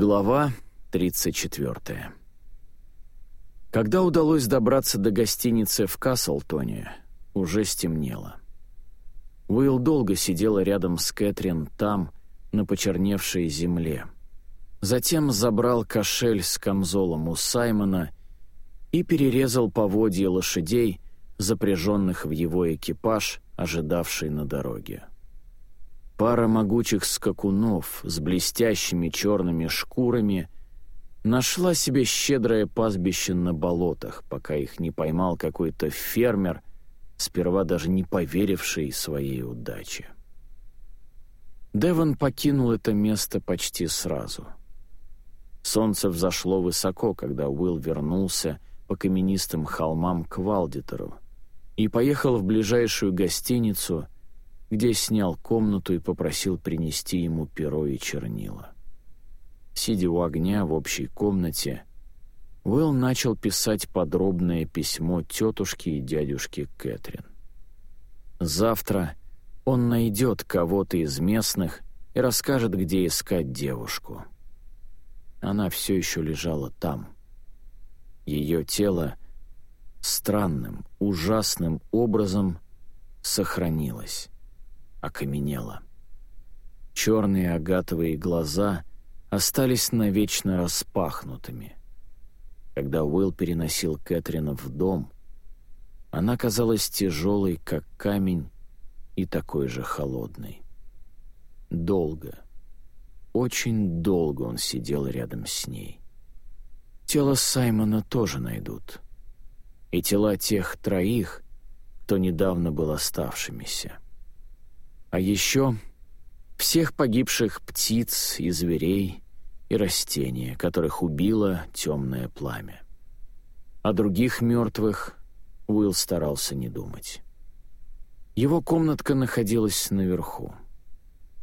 Глава 34 Когда удалось добраться до гостиницы в Каслтоне, уже стемнело. Уилл долго сидела рядом с Кэтрин там, на почерневшей земле. Затем забрал кошель с камзолом у Саймона и перерезал поводья лошадей, запряженных в его экипаж, ожидавший на дороге. Пара могучих скакунов с блестящими черными шкурами нашла себе щедрое пастбище на болотах, пока их не поймал какой-то фермер, сперва даже не поверивший своей удаче. Девон покинул это место почти сразу. Солнце взошло высоко, когда Уилл вернулся по каменистым холмам к Валдитеру и поехал в ближайшую гостиницу — где снял комнату и попросил принести ему перо и чернила. Сидя у огня в общей комнате, Уэлл начал писать подробное письмо тетушке и дядюшке Кэтрин. Завтра он найдет кого-то из местных и расскажет, где искать девушку. Она все еще лежала там. Ее тело странным, ужасным образом сохранилось окаменела. Черные агатовые глаза остались навечно распахнутыми. Когда Уилл переносил Кэтрина в дом, она казалась тяжелой, как камень, и такой же холодной. Долго, очень долго он сидел рядом с ней. Тело Саймона тоже найдут. И тела тех троих, кто недавно был оставшимися. А еще всех погибших птиц и зверей и растения, которых убило темное пламя. О других мертвых Уилл старался не думать. Его комнатка находилась наверху.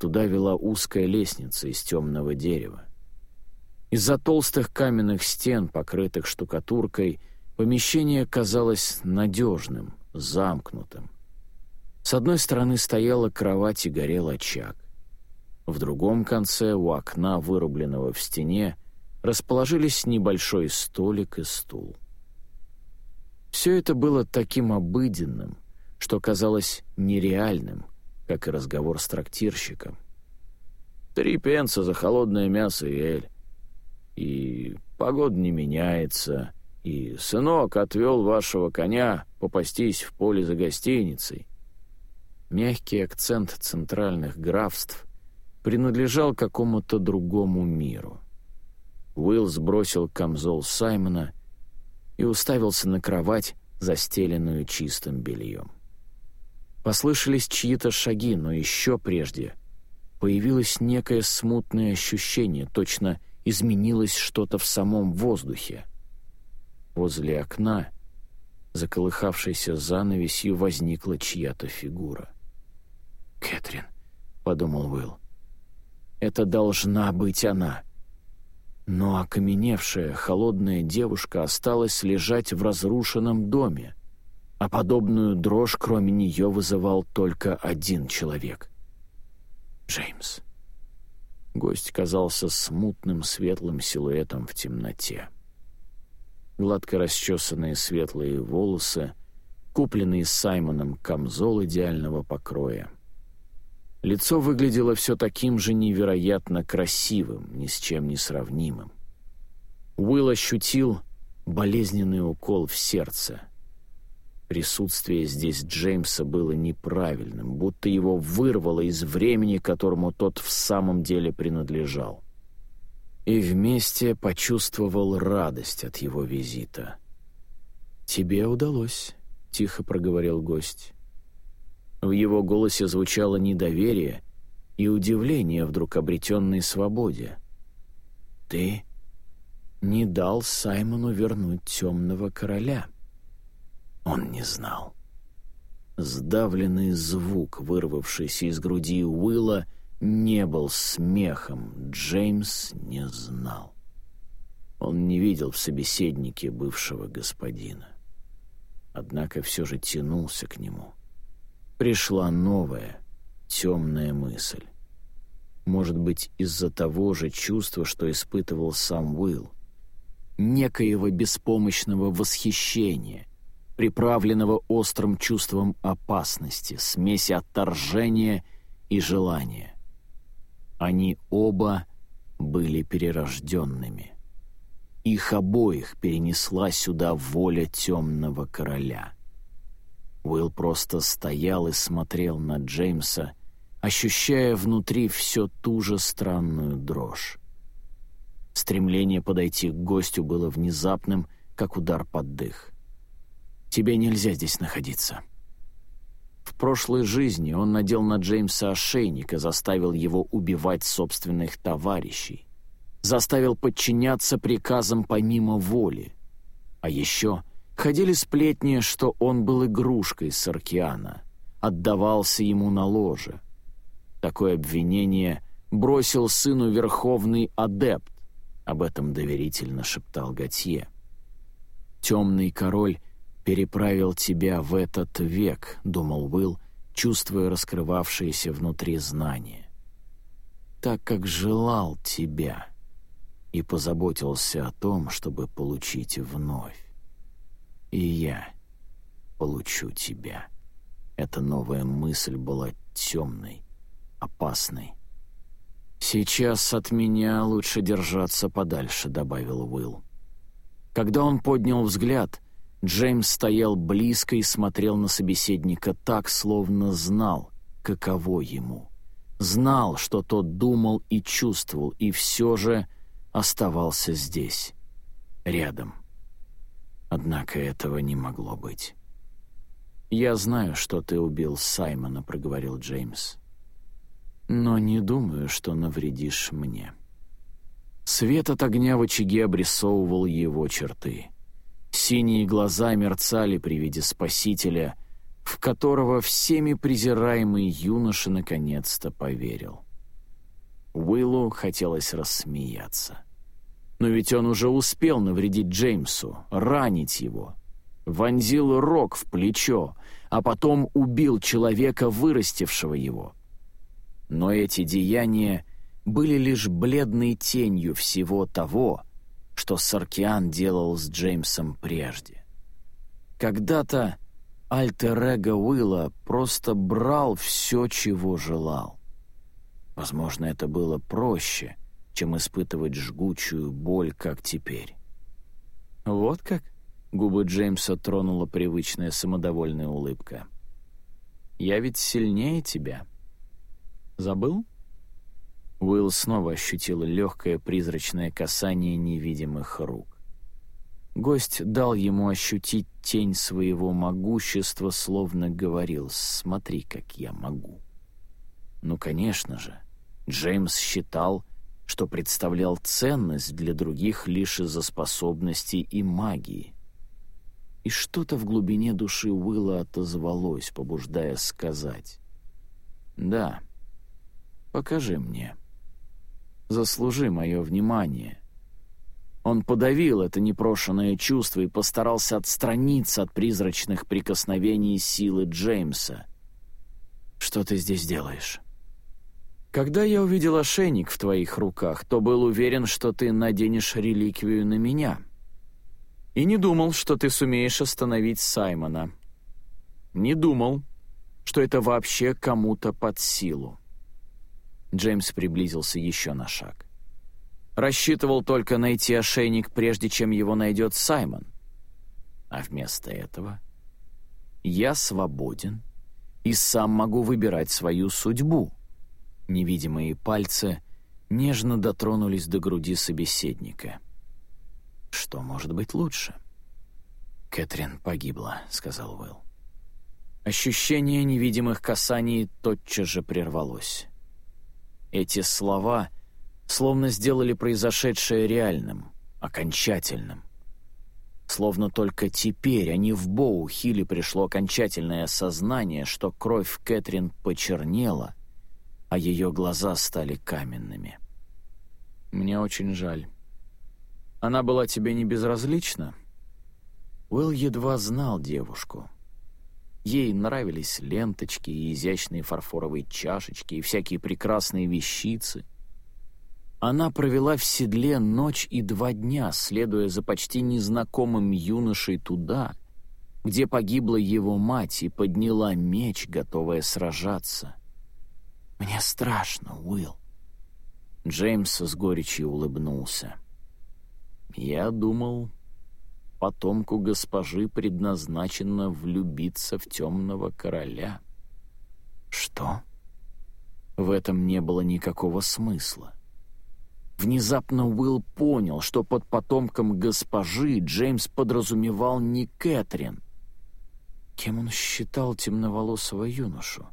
Туда вела узкая лестница из темного дерева. Из-за толстых каменных стен, покрытых штукатуркой, помещение казалось надежным, замкнутым. С одной стороны стояла кровать и горел очаг. В другом конце, у окна, вырубленного в стене, расположились небольшой столик и стул. Все это было таким обыденным, что казалось нереальным, как и разговор с трактирщиком. «Три пенса за холодное мясо и эль. И погода не меняется, и сынок отвел вашего коня попастись в поле за гостиницей. Мягкий акцент центральных графств принадлежал какому-то другому миру. Уилл сбросил камзол Саймона и уставился на кровать, застеленную чистым бельем. Послышались чьи-то шаги, но еще прежде появилось некое смутное ощущение, точно изменилось что-то в самом воздухе. Возле окна, заколыхавшейся занавесью, возникла чья-то фигура. «Кэтрин», — подумал Уилл. «Это должна быть она». Но окаменевшая, холодная девушка осталась лежать в разрушенном доме, а подобную дрожь кроме нее вызывал только один человек — Джеймс. Гость казался смутным светлым силуэтом в темноте. Гладко расчесанные светлые волосы, купленные Саймоном камзол идеального покроя — Лицо выглядело все таким же невероятно красивым, ни с чем не сравнимым. Уилл ощутил болезненный укол в сердце. Присутствие здесь Джеймса было неправильным, будто его вырвало из времени, которому тот в самом деле принадлежал. И вместе почувствовал радость от его визита. «Тебе удалось», — тихо проговорил гость. В его голосе звучало недоверие и удивление вдруг обретенной свободе. «Ты не дал Саймону вернуть темного короля?» Он не знал. Сдавленный звук, вырвавшийся из груди Уилла, не был смехом. Джеймс не знал. Он не видел в собеседнике бывшего господина. Однако все же тянулся к нему — пришла новая, темная мысль. Может быть, из-за того же чувства, что испытывал сам Уилл. Некоего беспомощного восхищения, приправленного острым чувством опасности, смеси отторжения и желания. Они оба были перерожденными. Их обоих перенесла сюда воля темного короля. Уилл просто стоял и смотрел на Джеймса, ощущая внутри все ту же странную дрожь. Стремление подойти к гостю было внезапным, как удар под дых. «Тебе нельзя здесь находиться». В прошлой жизни он надел на Джеймса ошейник и заставил его убивать собственных товарищей, заставил подчиняться приказам помимо воли. А еще ходили сплетни, что он был игрушкой Саркиана, отдавался ему на ложе. Такое обвинение бросил сыну Верховный Адепт, об этом доверительно шептал Готье. «Темный король переправил тебя в этот век», — думал Уилл, чувствуя раскрывавшиеся внутри знания. «Так как желал тебя» и позаботился о том, чтобы получить вновь. И я получу тебя. Эта новая мысль была темной, опасной. «Сейчас от меня лучше держаться подальше», — добавил Уилл. Когда он поднял взгляд, Джеймс стоял близко и смотрел на собеседника так, словно знал, каково ему. Знал, что тот думал и чувствовал, и все же оставался здесь, рядом. Однако этого не могло быть. «Я знаю, что ты убил Саймона», — проговорил Джеймс. «Но не думаю, что навредишь мне». Свет от огня в очаге обрисовывал его черты. Синие глаза мерцали при виде спасителя, в которого всеми презираемый юноша наконец-то поверил. Уиллу хотелось рассмеяться. Но ведь он уже успел навредить Джеймсу, ранить его. Вонзил рог в плечо, а потом убил человека, вырастившего его. Но эти деяния были лишь бледной тенью всего того, что Саркиан делал с Джеймсом прежде. Когда-то Альтер-Эго Уилла просто брал все, чего желал. Возможно, это было проще, чем испытывать жгучую боль, как теперь. «Вот как?» — губы Джеймса тронула привычная самодовольная улыбка. «Я ведь сильнее тебя. Забыл?» Уилл снова ощутил легкое призрачное касание невидимых рук. Гость дал ему ощутить тень своего могущества, словно говорил «Смотри, как я могу». Ну, конечно же, Джеймс считал, что представлял ценность для других лишь из-за способностей и магии. И что-то в глубине души Уилла отозвалось, побуждая сказать «Да, покажи мне» заслужи мое внимание». Он подавил это непрошенное чувство и постарался отстраниться от призрачных прикосновений силы Джеймса. «Что ты здесь делаешь?» «Когда я увидел ошейник в твоих руках, то был уверен, что ты наденешь реликвию на меня. И не думал, что ты сумеешь остановить Саймона. Не думал, что это вообще кому-то под силу. Джеймс приблизился еще на шаг. Рассчитывал только найти ошейник, прежде чем его найдет Саймон. А вместо этого я свободен и сам могу выбирать свою судьбу. Невидимые пальцы нежно дотронулись до груди собеседника. Что может быть лучше? «Кэтрин погибла», — сказал Уилл. Ощущение невидимых касаний тотчас же прервалось. Эти слова словно сделали произошедшее реальным, окончательным. Словно только теперь, а не в Боу-Хилле пришло окончательное осознание, что кровь Кэтрин почернела, а ее глаза стали каменными. «Мне очень жаль. Она была тебе не безразлична?» Уилл едва знал девушку. Ей нравились ленточки и изящные фарфоровые чашечки и всякие прекрасные вещицы. Она провела в седле ночь и два дня, следуя за почти незнакомым юношей туда, где погибла его мать и подняла меч, готовая сражаться. «Мне страшно, Уилл». Джеймс с горечью улыбнулся. «Я думал, потомку госпожи предназначено влюбиться в темного короля». «Что?» В этом не было никакого смысла. Внезапно Уилл понял, что под потомком госпожи Джеймс подразумевал не Кэтрин. Кем он считал темноволосого юношу?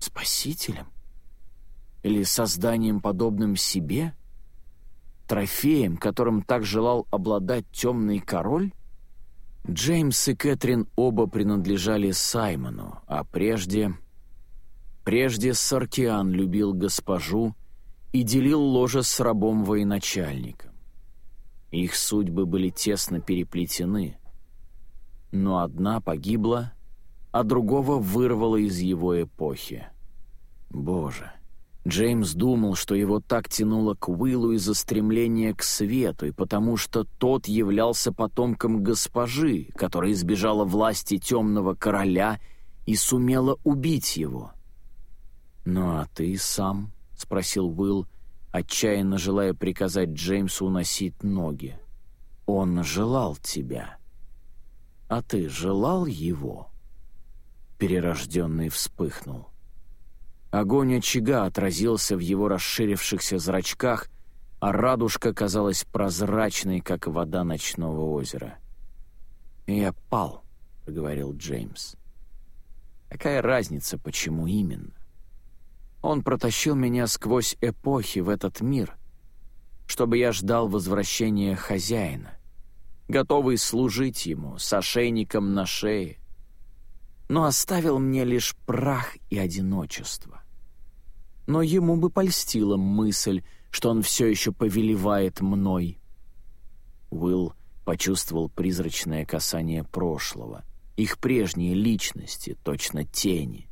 Спасителем? Или созданием, подобным себе? Трофеем, которым так желал обладать темный король? Джеймс и Кэтрин оба принадлежали Саймону, а прежде... Прежде Саркиан любил госпожу и делил ложе с рабом-военачальником. Их судьбы были тесно переплетены, но одна погибла, а другого вырвало из его эпохи. Боже, Джеймс думал, что его так тянуло к Уиллу из-за стремления к свету, и потому что тот являлся потомком госпожи, которая избежала власти темного короля и сумела убить его. «Ну а ты сам?» — спросил Уилл, отчаянно желая приказать Джеймсу уносить ноги. «Он желал тебя. А ты желал его?» Перерожденный вспыхнул. Огонь очага отразился в его расширившихся зрачках, а радужка казалась прозрачной, как вода ночного озера. «Я пал», — проговорил Джеймс. «Какая разница, почему именно? Он протащил меня сквозь эпохи в этот мир, чтобы я ждал возвращения хозяина, готовый служить ему с ошейником на шее, но оставил мне лишь прах и одиночество. Но ему бы польстила мысль, что он все еще повелевает мной. Уилл почувствовал призрачное касание прошлого, их прежние личности, точно тени.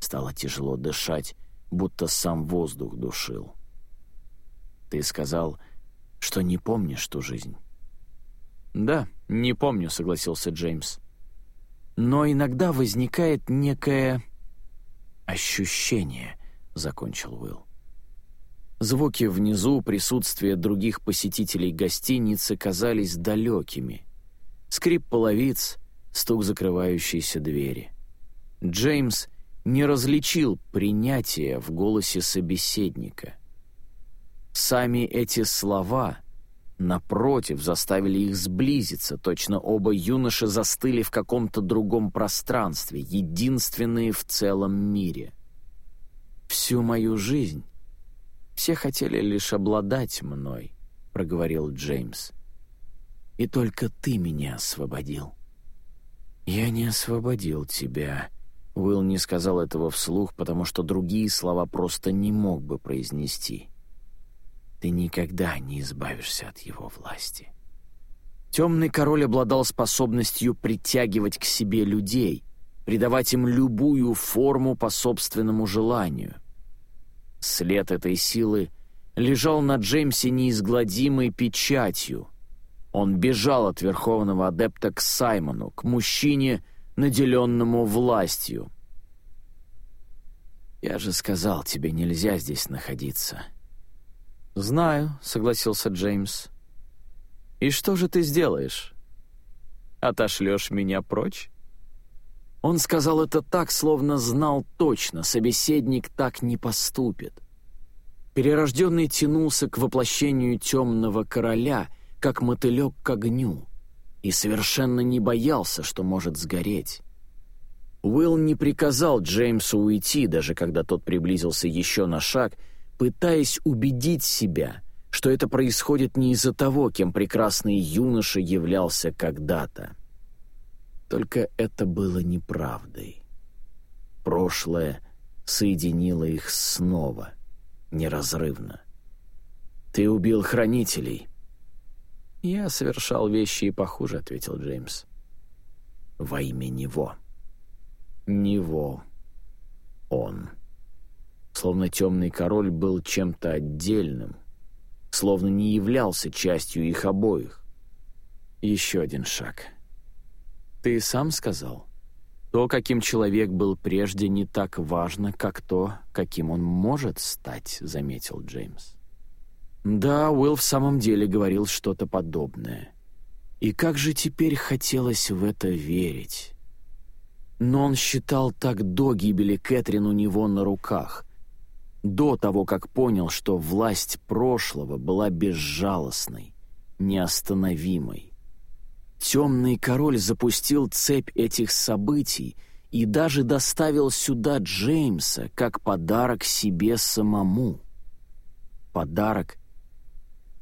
Стало тяжело дышать, будто сам воздух душил. «Ты сказал, что не помнишь ту жизнь?» «Да, не помню», — согласился Джеймс но иногда возникает некое ощущение, закончил Уилл. Звуки внизу, присутствие других посетителей гостиницы казались далекими. Скрип половиц, стук закрывающейся двери. Джеймс не различил принятия в голосе собеседника. Сами эти слова Напротив, заставили их сблизиться, точно оба юноши застыли в каком-то другом пространстве, единственные в целом мире. «Всю мою жизнь все хотели лишь обладать мной», — проговорил Джеймс. «И только ты меня освободил». «Я не освободил тебя», — Уилл не сказал этого вслух, потому что другие слова просто не мог бы произнести ты никогда не избавишься от его власти. Темный король обладал способностью притягивать к себе людей, придавать им любую форму по собственному желанию. След этой силы лежал на Джеймсе неизгладимой печатью. Он бежал от верховного адепта к Саймону, к мужчине, наделенному властью. «Я же сказал, тебе нельзя здесь находиться», «Знаю», — согласился Джеймс. «И что же ты сделаешь? Отошлешь меня прочь?» Он сказал это так, словно знал точно, собеседник так не поступит. Перерожденный тянулся к воплощению темного короля, как мотылек к огню, и совершенно не боялся, что может сгореть. Уилл не приказал Джеймсу уйти, даже когда тот приблизился еще на шаг — пытаясь убедить себя, что это происходит не из-за того, кем прекрасный юноша являлся когда-то. Только это было неправдой. Прошлое соединило их снова, неразрывно. «Ты убил хранителей». «Я совершал вещи и похуже», — ответил Джеймс. «Во имя него». него он. Словно темный король был чем-то отдельным, словно не являлся частью их обоих. Еще один шаг. Ты сам сказал? То, каким человек был прежде, не так важно, как то, каким он может стать, заметил Джеймс. Да, Уилл в самом деле говорил что-то подобное. И как же теперь хотелось в это верить. Но он считал так до гибели Кэтрин у него на руках, до того, как понял, что власть прошлого была безжалостной, неостановимой. Темный король запустил цепь этих событий и даже доставил сюда Джеймса как подарок себе самому. Подарок,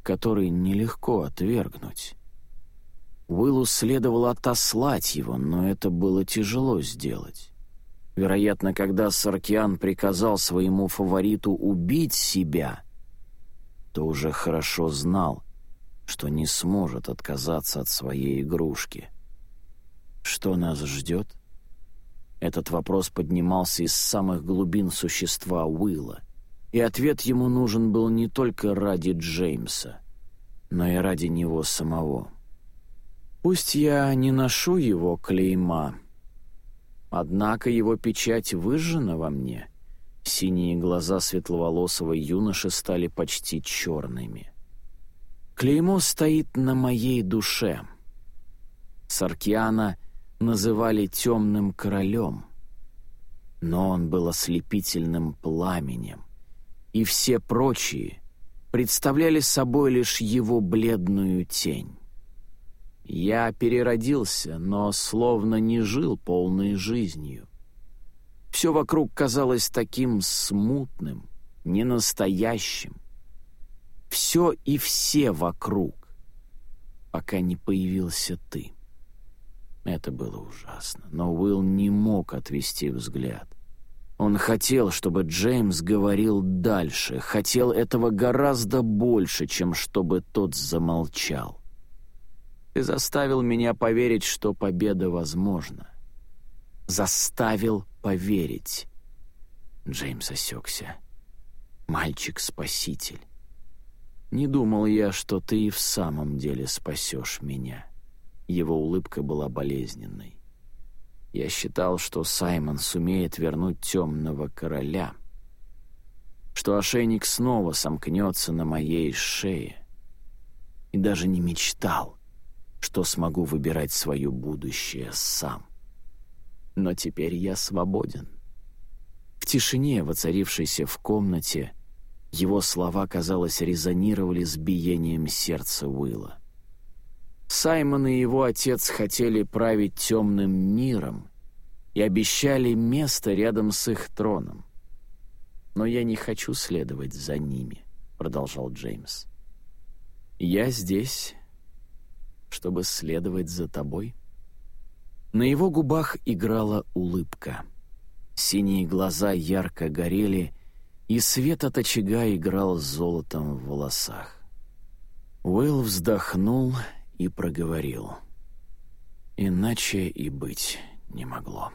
который нелегко отвергнуть. Уиллу следовало отослать его, но это было тяжело сделать. Вероятно, когда Саркиан приказал своему фавориту убить себя, то уже хорошо знал, что не сможет отказаться от своей игрушки. Что нас ждет? Этот вопрос поднимался из самых глубин существа Уилла, и ответ ему нужен был не только ради Джеймса, но и ради него самого. Пусть я не ношу его клейма, однако его печать выжжена во мне. Синие глаза светловолосого юноши стали почти черными. Клеймо стоит на моей душе. Саркиана называли темным королем, но он был ослепительным пламенем, и все прочие представляли собой лишь его бледную тень. Я переродился, но словно не жил полной жизнью. Все вокруг казалось таким смутным, ненастоящим, все и все вокруг, пока не появился ты. Это было ужасно, но Уилл не мог отвести взгляд. Он хотел, чтобы Джеймс говорил дальше, хотел этого гораздо больше, чем чтобы тот замолчал. Ты заставил меня поверить, что победа возможна. Заставил поверить. Джеймс осекся. Мальчик-спаситель. Не думал я, что ты и в самом деле спасешь меня». Его улыбка была болезненной. Я считал, что Саймон сумеет вернуть темного короля, что ошейник снова сомкнется на моей шее. И даже не мечтал, что смогу выбирать свое будущее сам. Но теперь я свободен. В тишине, воцарившейся в комнате, его слова, казалось, резонировали с биением сердца Уилла. Саймон и его отец хотели править темным миром и обещали место рядом с их троном. «Но я не хочу следовать за ними», — продолжал Джеймс. «Я здесь, чтобы следовать за тобой». На его губах играла улыбка. Синие глаза ярко горели — и свет от очага играл золотом в волосах. Уэлл вздохнул и проговорил. Иначе и быть не могло.